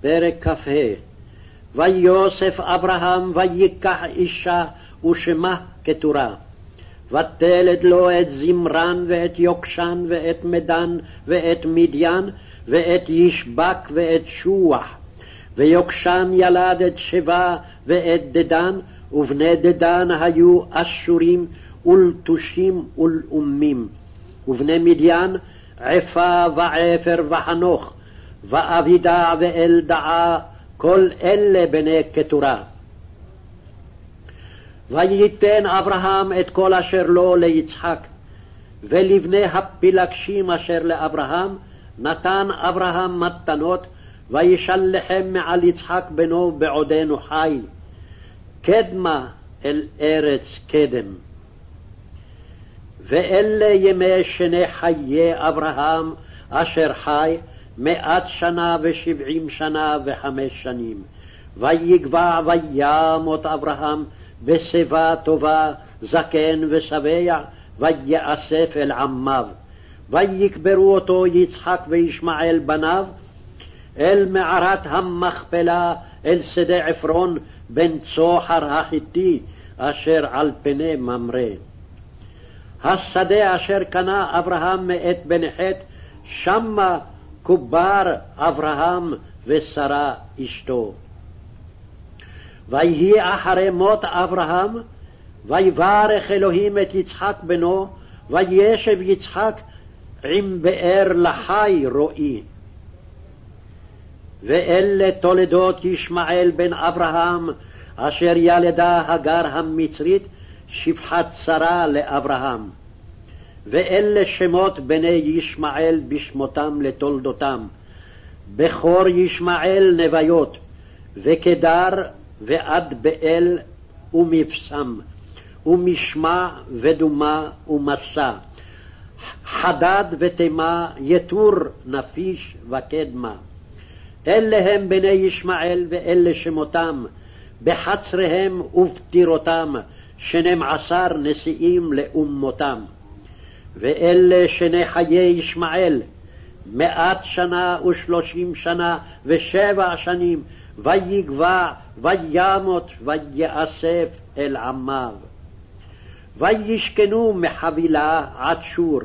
פרק כ"ה ויוסף אברהם ויקח אישה ושמה קטורה. ותלד לו את זמרן ואת יוקשן ואת מדן ואת מדיין ואת ישבק ואת שוח. ויוקשן ילד את שבה ואת דדן, ובני דדן היו אשורים ולטושים ולאומים. ובני מדיין עפה ועפר וחנוך, ואבידע ואלדעה, כל אלה בני קטורה. וייתן אברהם את כל אשר לו ליצחק, ולבני הפילגשים אשר לאברהם נתן אברהם מתנות, וישלחם מעל יצחק בנו בעודנו חי, קדמה אל ארץ קדם. ואלה ימי שני חיי אברהם אשר חי מאת שנה ושבעים שנה וחמש שנים. ויגבע וימות אברהם בשיבה טובה, זקן ושבע, ויאסף אל עמיו. ויקברו אותו יצחק וישמעאל בניו, אל מערת המכפלה, אל שדה עפרון, בן צוחר החיתי, אשר על פני ממרא. השדה אשר קנה אברהם מאת בן חת, שמה קובר אברהם ושרה אשתו. ויהי אחרי מות אברהם, ויברך אלוהים את יצחק בנו, וישב יצחק עם באר לחי רועי. ואלה תולדות ישמעאל בן אברהם, אשר ילדה הגר המצרית, שפחת שרה לאברהם. ואלה שמות בני ישמעאל בשמותם לתולדותם. בכור ישמעאל נביות, וקדר ועד באל ומבשם, ומשמע ודומה ומסע, חדד ותימה, יתור נפיש וקדמה. אלה הם בני ישמעאל ואלה שמותם, בחצריהם ובטירותם, שנים עשר נשיאים לאומותם. ואלה שני חיי ישמעאל, מאת שנה ושלושים שנה ושבע שנים, ויגבע וימות ויאסף אל עמיו. וישכנו מחבילה עד שור,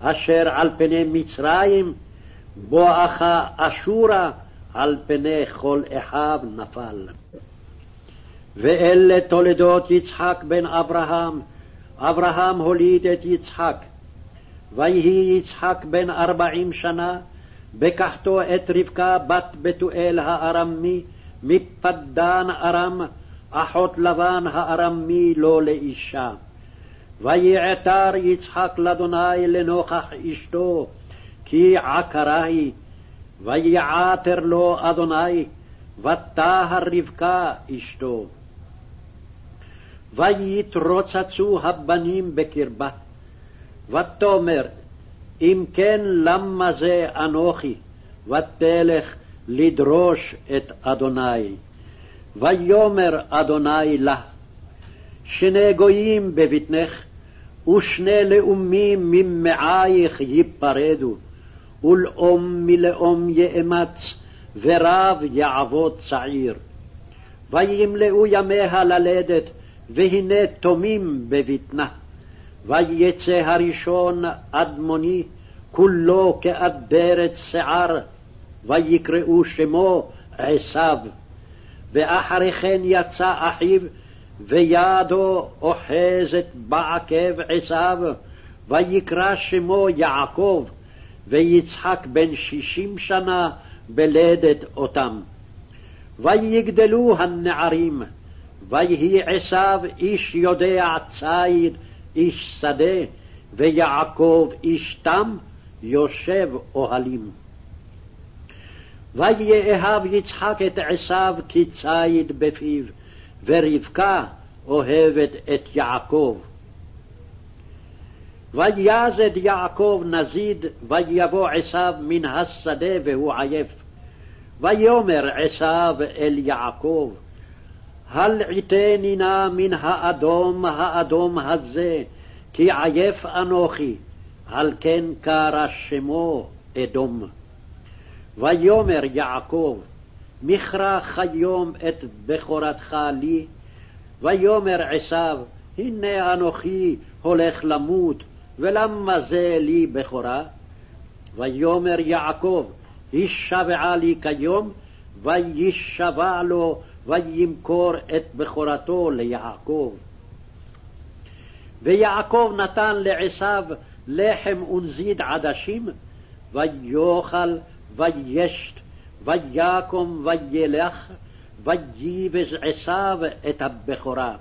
אשר על פני מצרים, בואכה אשורה, על פני כל אחיו נפל. ואלה תולדות יצחק בן אברהם, אברהם הוליד את יצחק. ויהי יצחק בן ארבעים שנה, בקחתו את רבקה בת בתואל הארמי, מפדן ארם, אחות לבן הארמי לו לאישה. ויעתר יצחק לאדוני לנוכח אשתו, כי עקרה היא, ויעתר לו אדוני, ותהר רבקה אשתו. ויתרוצצו הבנים בקרבה, ותאמר, אם כן למה זה אנוכי, ותלך לדרוש את אדוני. ויאמר אדוני לה, שני גויים בבטנך, ושני לאומים ממעייך ייפרדו, ולאום מלאום יאמץ, ורב יעבוד צעיר. וימלאו ימיה ללדת, והנה תומים בבטנה. ויצא הראשון אדמוני, כולו כאדרת שיער, ויקראו שמו עשיו. ואחרי כן יצא אחיו, וידו אוחזת בעקב עשיו, ויקרא שמו יעקב, ויצחק בן שישים שנה בלדת אותם. ויגדלו הנערים, ויהי עשיו איש יודע ציד, איש שדה, ויעקב איש תם, יושב אוהלים. ויאהב יצחק את עשיו כציד בפיו, ורבקה אוהבת את יעקב. ויזד יעקב נזיד, ויבוא עשיו מן השדה והוא עייף. ויאמר עשיו אל יעקב, הלעיטני נא מן האדום האדום הזה, כי עייף אנוכי, על כן קרא שמו אדום. ויאמר יעקב, מכרח היום את בכורתך לי, ויאמר עשיו, הנה אנוכי הולך למות, ולמה זה לי בכורה? ויאמר יעקב, הישבעה לי כיום, וישבע לו, וימכור את בכורתו ליעקב. ויעקב נתן לעשיו לחם ונזיד עדשים, ויאכל וישת, ויקום וילך, וייבז עשיו את הבכורה.